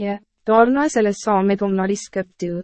Ja, daarna is hulle saam met hom na die skip toe.